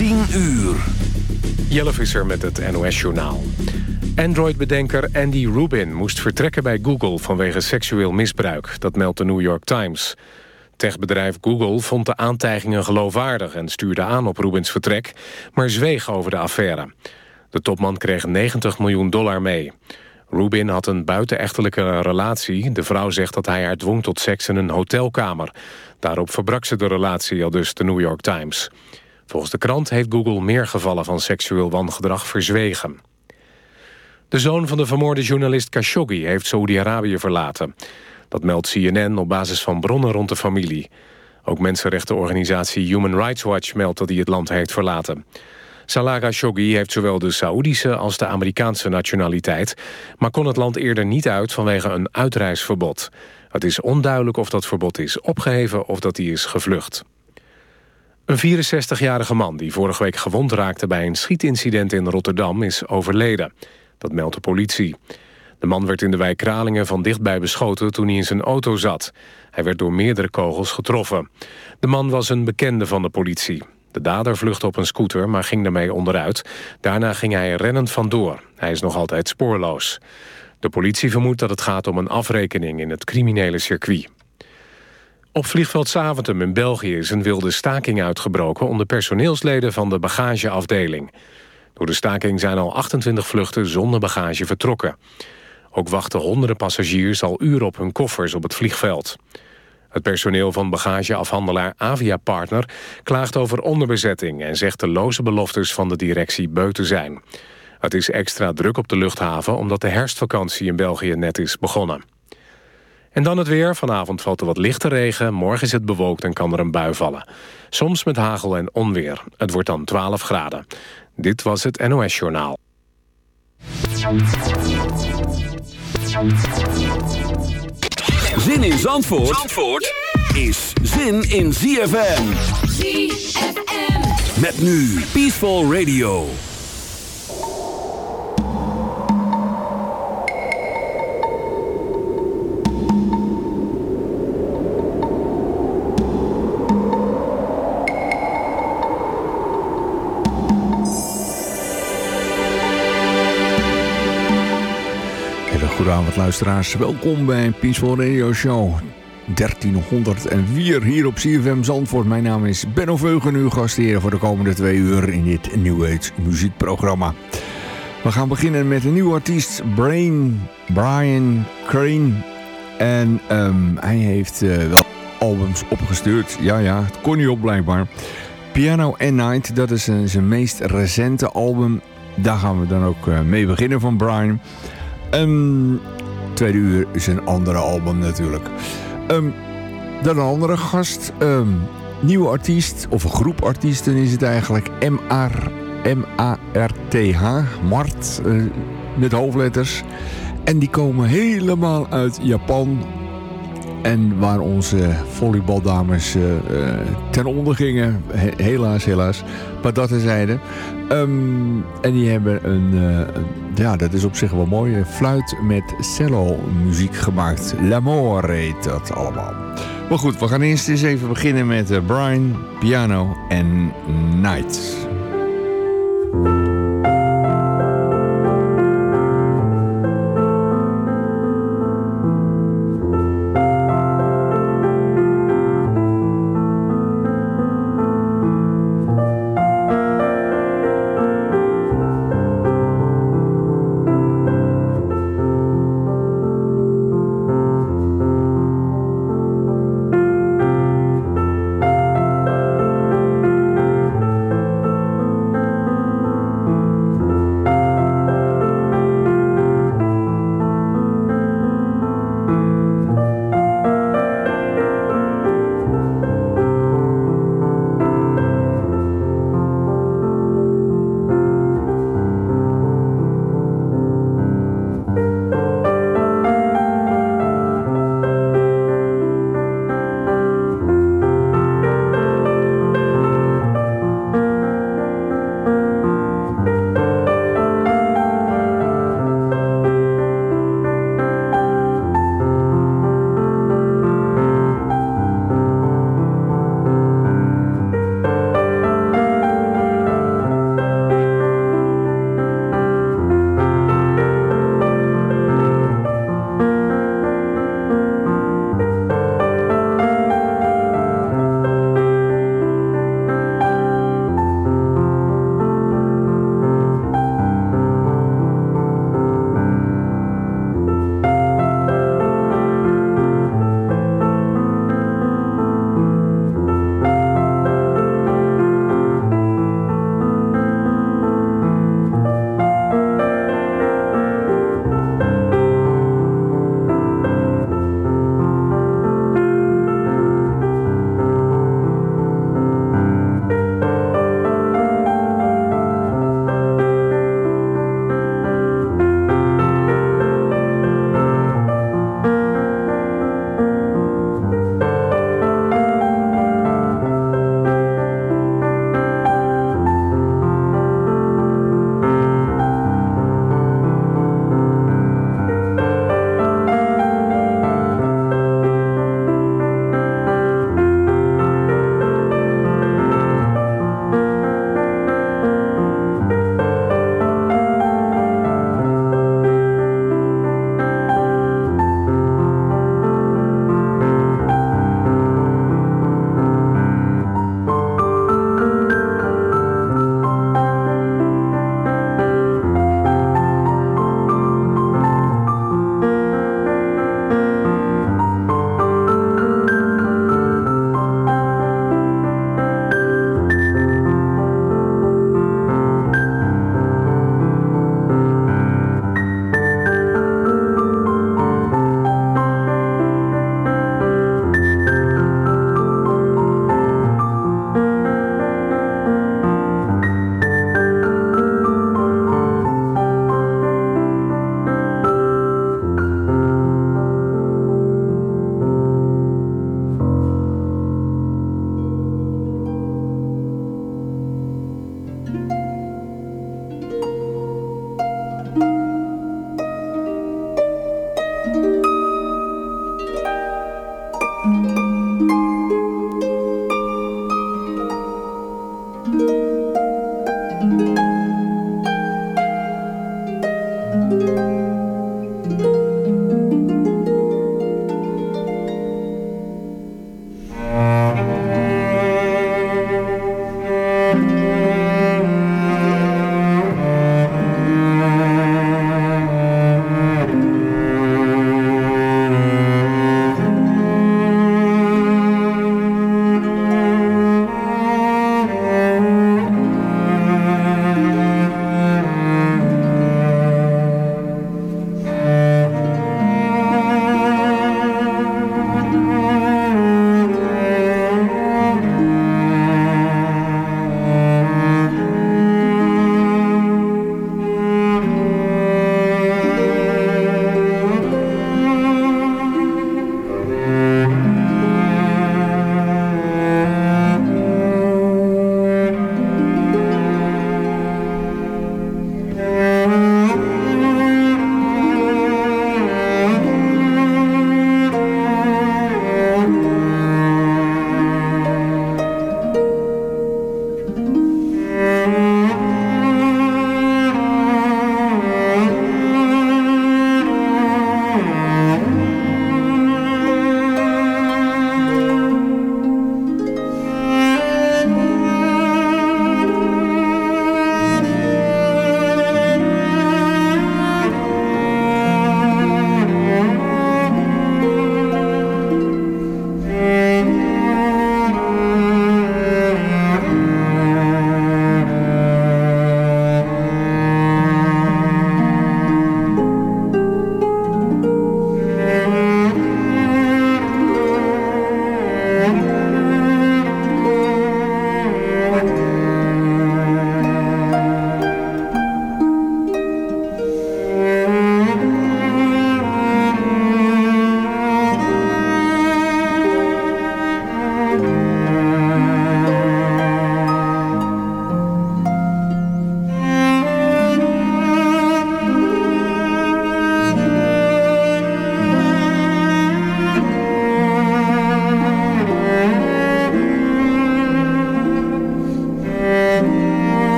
10 uur. Jelle Visser met het NOS-journaal. Android-bedenker Andy Rubin moest vertrekken bij Google vanwege seksueel misbruik. Dat meldt de New York Times. Techbedrijf Google vond de aantijgingen geloofwaardig... en stuurde aan op Rubins vertrek, maar zweeg over de affaire. De topman kreeg 90 miljoen dollar mee. Rubin had een buitenechtelijke relatie. De vrouw zegt dat hij haar dwong tot seks in een hotelkamer. Daarop verbrak ze de relatie, al dus de New York Times. Volgens de krant heeft Google meer gevallen van seksueel wangedrag verzwegen. De zoon van de vermoorde journalist Khashoggi heeft Saoedi-Arabië verlaten. Dat meldt CNN op basis van bronnen rond de familie. Ook mensenrechtenorganisatie Human Rights Watch meldt dat hij het land heeft verlaten. Salah Khashoggi heeft zowel de Saoedische als de Amerikaanse nationaliteit... maar kon het land eerder niet uit vanwege een uitreisverbod. Het is onduidelijk of dat verbod is opgeheven of dat hij is gevlucht. Een 64-jarige man die vorige week gewond raakte bij een schietincident in Rotterdam is overleden. Dat meldt de politie. De man werd in de wijk Kralingen van dichtbij beschoten toen hij in zijn auto zat. Hij werd door meerdere kogels getroffen. De man was een bekende van de politie. De dader vluchtte op een scooter, maar ging daarmee onderuit. Daarna ging hij rennend vandoor. Hij is nog altijd spoorloos. De politie vermoedt dat het gaat om een afrekening in het criminele circuit. Op vliegveld Saventem in België is een wilde staking uitgebroken... onder personeelsleden van de bagageafdeling. Door de staking zijn al 28 vluchten zonder bagage vertrokken. Ook wachten honderden passagiers al uren op hun koffers op het vliegveld. Het personeel van bagageafhandelaar Avia Partner klaagt over onderbezetting... en zegt de loze beloftes van de directie beu te zijn. Het is extra druk op de luchthaven omdat de herfstvakantie in België net is begonnen. En dan het weer. Vanavond valt er wat lichte regen. Morgen is het bewolkt en kan er een bui vallen. Soms met hagel en onweer. Het wordt dan 12 graden. Dit was het NOS Journaal. Zin in Zandvoort, Zandvoort is zin in ZFM. ZFM. Met nu Peaceful Radio. Goedenavond luisteraars, welkom bij Peaceful Radio Show 1304 hier op CFM Zandvoort. Mijn naam is Benno Veugen, uw gastheer voor de komende twee uur in dit New Age muziekprogramma. We gaan beginnen met een nieuwe artiest, Brain, Brian Crane. En um, hij heeft uh, wel albums opgestuurd. Ja, ja, het kon niet op blijkbaar. Piano and Night, dat is zijn meest recente album. Daar gaan we dan ook uh, mee beginnen van Brian. Um, tweede uur is een andere album natuurlijk. Um, dan een andere gast. Um, nieuwe artiest, of een groep artiesten is het eigenlijk. M-A-R, M-A-R-T-H. Mart, uh, met hoofdletters. En die komen helemaal uit Japan. En waar onze volleybaldames uh, uh, ten onder gingen. He helaas, helaas. Maar dat terzijde. Um, en die hebben een, uh, een, ja, dat is op zich wel mooi, fluit met cello muziek gemaakt. L'amore heet dat allemaal. Maar goed, we gaan eerst eens even beginnen met uh, Brian, piano en Night.